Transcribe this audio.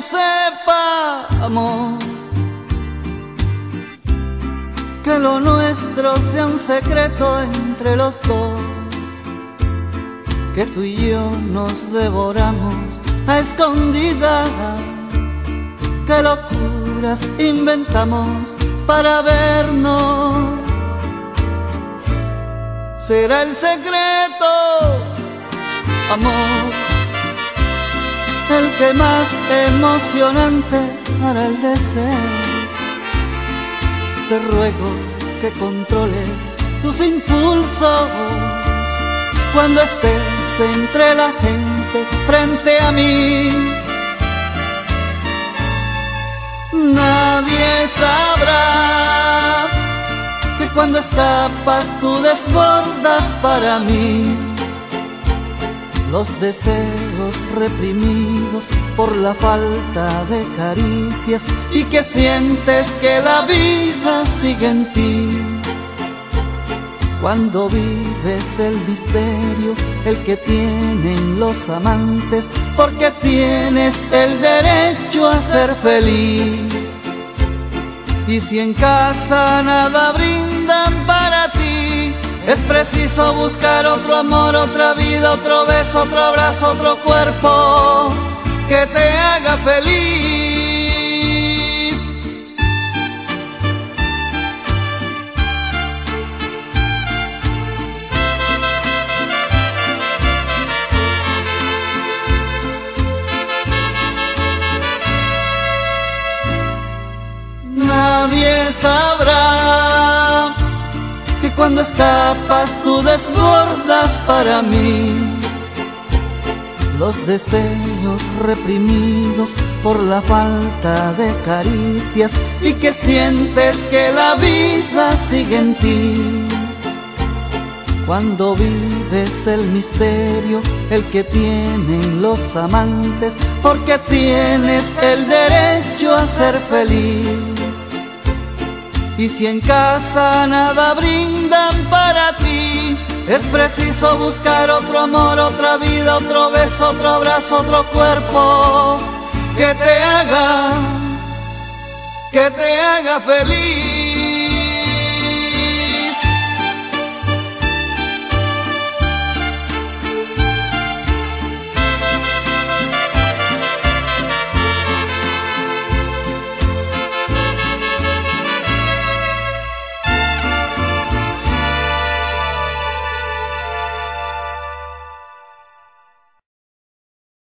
sepa, amor, que lo nuestro sea un secreto entre los dos, que tú y yo nos devoramos a escondidas, que locuras inventamos para vernos. Será el secreto, amor, el que más emocionante para el deseo. Te ruego que controles tus impulsos cuando estés entre la gente frente a mí. Nadie sabrá que cuando escapas tú desbordas para mí los deseos reprimidos por la falta de caricias y que sientes que la vida sigue en ti. Cuando vives el misterio, el que tienen los amantes, porque tienes el derecho a ser feliz. Y si en casa nada brindan para ti, es preciso buscar otro amor, otra vida, otro beso, otro abrazo, otro cuerpo que te haga feliz. Nadie sabrá que cuando tú desbordas para mí los deseos reprimidos por la falta de caricias y que sientes que la vida sigue en ti. Cuando vives el misterio, el que tienen los amantes, porque tienes el derecho a ser feliz. Y si en casa nada brindan para ti, es preciso buscar otro amor, otra vida, otro beso, otro abrazo, otro cuerpo que te haga, que te haga feliz.